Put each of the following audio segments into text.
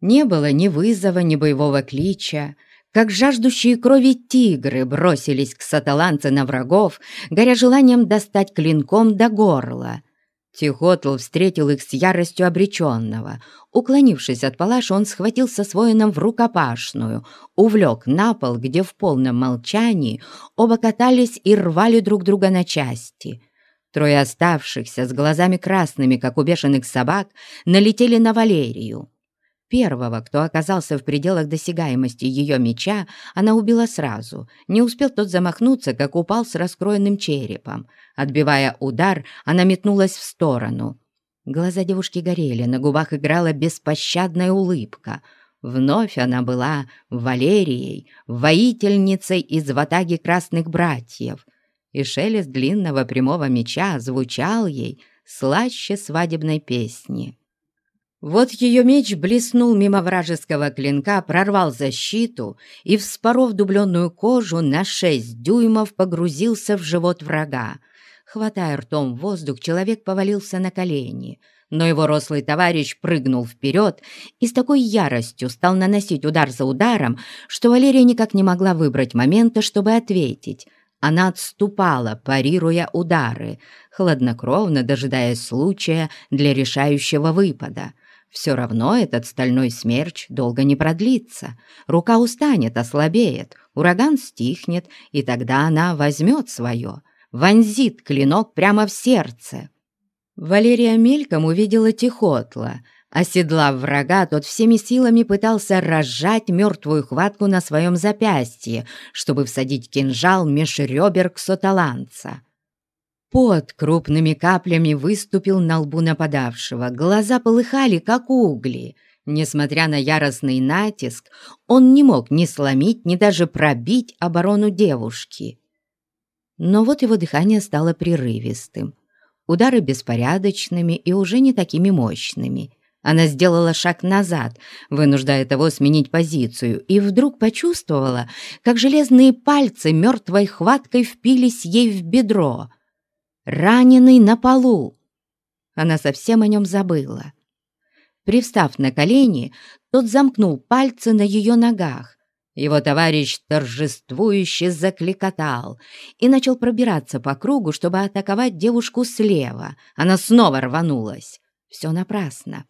Не было ни вызова, ни боевого клича, как жаждущие крови тигры бросились к саталанце на врагов, горя желанием достать клинком до горла. Тихотл встретил их с яростью обреченного. Уклонившись от палаш, он схватился с воином в рукопашную, увлек на пол, где в полном молчании оба катались и рвали друг друга на части. Трое оставшихся, с глазами красными, как у бешеных собак, налетели на Валерию. Первого, кто оказался в пределах досягаемости ее меча, она убила сразу. Не успел тот замахнуться, как упал с раскроенным черепом. Отбивая удар, она метнулась в сторону. Глаза девушки горели, на губах играла беспощадная улыбка. Вновь она была Валерией, воительницей из ватаги красных братьев. И шелест длинного прямого меча звучал ей слаще свадебной песни. Вот ее меч блеснул мимо вражеского клинка, прорвал защиту и, вспоров дубленную кожу, на шесть дюймов погрузился в живот врага. Хватая ртом воздух, человек повалился на колени, но его рослый товарищ прыгнул вперед и с такой яростью стал наносить удар за ударом, что Валерия никак не могла выбрать момента, чтобы ответить. Она отступала, парируя удары, хладнокровно дожидаясь случая для решающего выпада — все равно этот стальной смерч долго не продлится. Рука устанет, ослабеет, ураган стихнет, и тогда она возьмет свое, вонзит клинок прямо в сердце. Валерия мельком увидела Тихотла. Оседлав врага, тот всеми силами пытался разжать мертвую хватку на своем запястье, чтобы всадить кинжал меж ребер ксоталанца. Пот крупными каплями выступил на лбу нападавшего, глаза полыхали, как угли. Несмотря на яростный натиск, он не мог ни сломить, ни даже пробить оборону девушки. Но вот его дыхание стало прерывистым, удары беспорядочными и уже не такими мощными. Она сделала шаг назад, вынуждая того сменить позицию, и вдруг почувствовала, как железные пальцы мертвой хваткой впились ей в бедро — раненый на полу. Она совсем о нем забыла. Привстав на колени, тот замкнул пальцы на ее ногах. Его товарищ торжествующе закликотал и начал пробираться по кругу, чтобы атаковать девушку слева. Она снова рванулась. Все напрасно.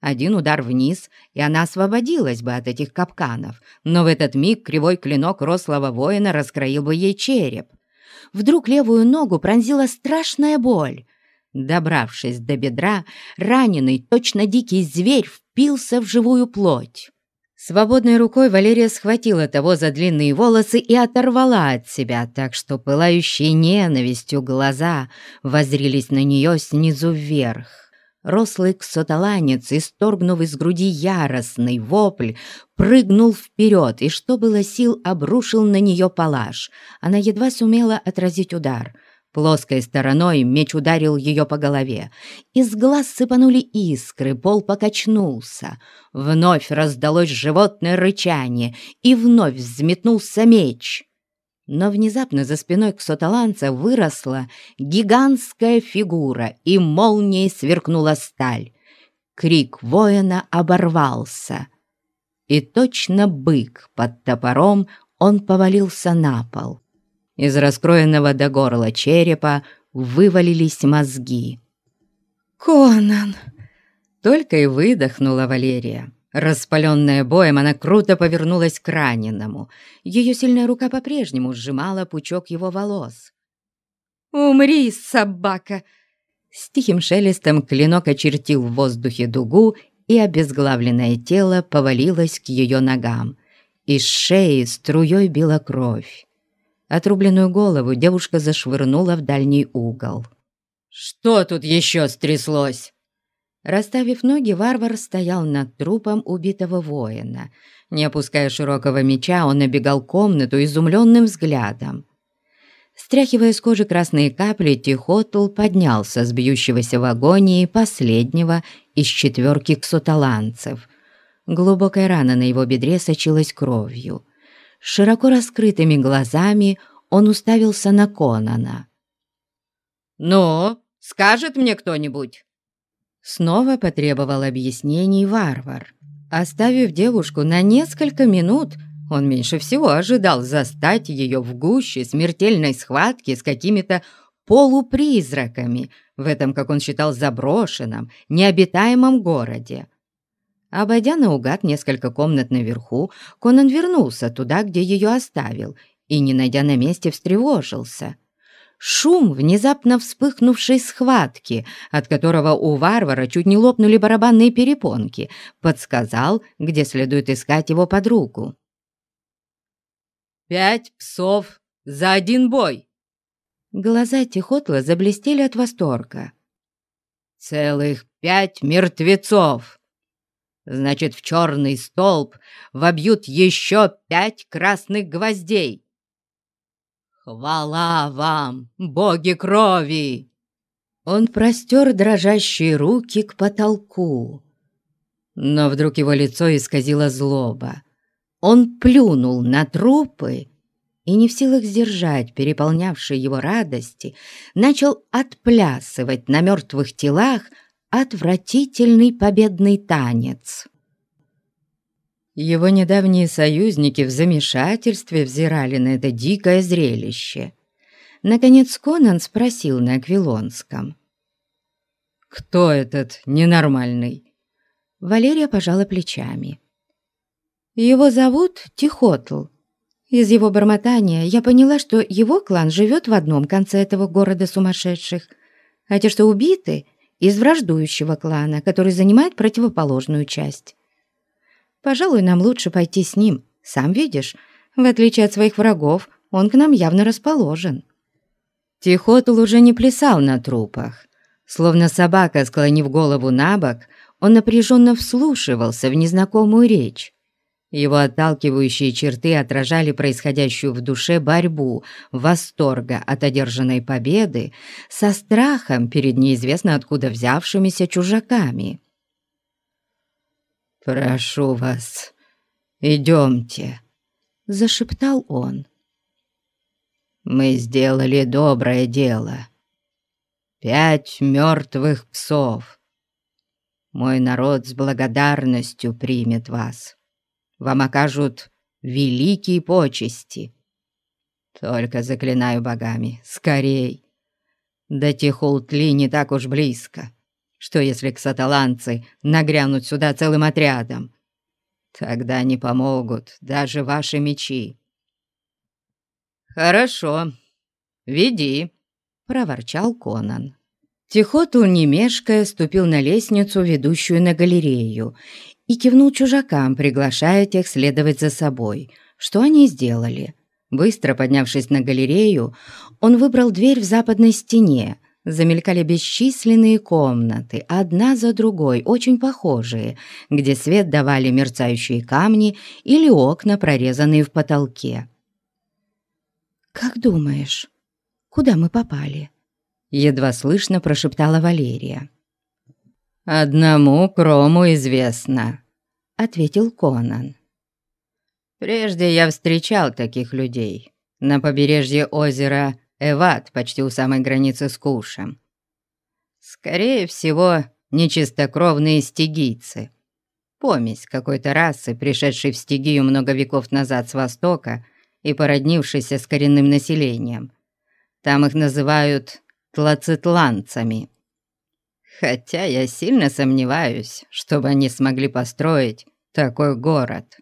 Один удар вниз, и она освободилась бы от этих капканов, но в этот миг кривой клинок рослого воина раскроил бы ей череп вдруг левую ногу пронзила страшная боль. Добравшись до бедра, раненый, точно дикий зверь, впился в живую плоть. Свободной рукой Валерия схватила того за длинные волосы и оторвала от себя, так что пылающие ненавистью глаза возрились на нее снизу вверх. Рослый ксоталанец, исторгнув из груди яростный вопль, прыгнул вперед и, что было сил, обрушил на нее палаш. Она едва сумела отразить удар. Плоской стороной меч ударил ее по голове. Из глаз сыпанули искры, пол покачнулся. Вновь раздалось животное рычание, и вновь взметнулся меч. Но внезапно за спиной ксоталанца выросла гигантская фигура, и молнией сверкнула сталь. Крик воина оборвался, и точно бык под топором он повалился на пол. Из раскроенного до горла черепа вывалились мозги. «Конан!» — только и выдохнула Валерия. Распаленная боем, она круто повернулась к раненому. Ее сильная рука по-прежнему сжимала пучок его волос. «Умри, собака!» С тихим шелестом клинок очертил в воздухе дугу, и обезглавленное тело повалилось к ее ногам. Из шеи струей била кровь. Отрубленную голову девушка зашвырнула в дальний угол. «Что тут еще стряслось?» Расставив ноги, варвар стоял над трупом убитого воина. Не опуская широкого меча, он набегал комнату изумленным взглядом. Стряхивая с кожи красные капли, Тихотл поднялся с бьющегося в агонии последнего из четверки ксуталанцев. Глубокая рана на его бедре сочилась кровью. Широко раскрытыми глазами он уставился на Конана. «Ну, скажет мне кто-нибудь?» Снова потребовал объяснений варвар. Оставив девушку на несколько минут, он меньше всего ожидал застать ее в гуще смертельной схватки с какими-то полупризраками в этом, как он считал, заброшенном, необитаемом городе. Обойдя наугад несколько комнат наверху, Конан вернулся туда, где ее оставил, и, не найдя на месте, встревожился. Шум внезапно вспыхнувшей схватки, от которого у варвара чуть не лопнули барабанные перепонки, подсказал, где следует искать его подругу. «Пять псов за один бой!» Глаза Тихотла заблестели от восторга. «Целых пять мертвецов!» Значит, в черный столб вобьют еще пять красных гвоздей. Хвала вам, боги крови!» Он простер дрожащие руки к потолку. Но вдруг его лицо исказило злоба. Он плюнул на трупы и, не в силах сдержать переполнявшей его радости, начал отплясывать на мертвых телах отвратительный победный танец. Его недавние союзники в замешательстве взирали на это дикое зрелище. Наконец Конан спросил на Аквилонском. «Кто этот ненормальный?» Валерия пожала плечами. «Его зовут Тихотл. Из его бормотания я поняла, что его клан живет в одном конце этого города сумасшедших, а те, что убиты, из враждующего клана, который занимает противоположную часть. Пожалуй, нам лучше пойти с ним. Сам видишь, в отличие от своих врагов, он к нам явно расположен». Тихотл уже не плясал на трупах. Словно собака, склонив голову на бок, он напряженно вслушивался в незнакомую речь. Его отталкивающие черты отражали происходящую в душе борьбу, восторга от одержанной победы со страхом перед неизвестно откуда взявшимися чужаками. «Прошу вас, идемте», — зашептал он. «Мы сделали доброе дело. Пять мертвых псов. Мой народ с благодарностью примет вас» вам окажут великие почести. Только заклинаю богами, скорей. До Тихултли не так уж близко. Что если ксаталанцы нагрянут сюда целым отрядом? Тогда не помогут даже ваши мечи. «Хорошо, веди», — проворчал Конан. Тихоту, не мешкая, ступил на лестницу, ведущую на галерею, и кивнул чужакам, приглашая тех следовать за собой, что они сделали. Быстро поднявшись на галерею, он выбрал дверь в западной стене, замелькали бесчисленные комнаты, одна за другой, очень похожие, где свет давали мерцающие камни или окна, прорезанные в потолке. «Как думаешь, куда мы попали?» Едва слышно прошептала Валерия. «Одному Крому известно», — ответил Конан. «Прежде я встречал таких людей на побережье озера Эват, почти у самой границы с Кушем. Скорее всего, нечистокровные стигийцы. Помесь какой-то расы, пришедшей в стигию много веков назад с востока и породнившейся с коренным населением. Там их называют тлацитланцами хотя я сильно сомневаюсь, чтобы они смогли построить такой город.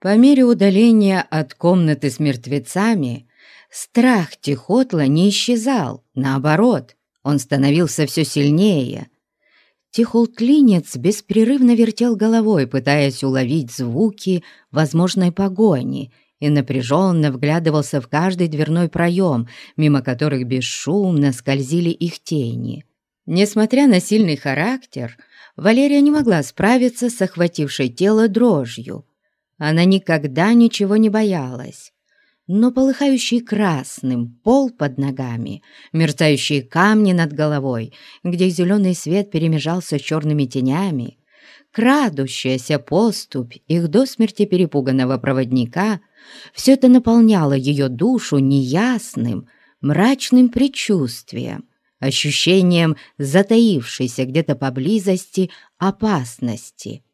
По мере удаления от комнаты с мертвецами страх Тихотла не исчезал, наоборот, он становился все сильнее. Тихолтлинец беспрерывно вертел головой, пытаясь уловить звуки возможной погони, и напряженно вглядывался в каждый дверной проем, мимо которых бесшумно скользили их тени. Несмотря на сильный характер, Валерия не могла справиться с охватившей тело дрожью. Она никогда ничего не боялась. Но полыхающий красным пол под ногами, мерцающие камни над головой, где зеленый свет перемежался с черными тенями, крадущаяся поступь их до смерти перепуганного проводника, все это наполняло ее душу неясным, мрачным предчувствием ощущением затаившейся где-то поблизости опасности.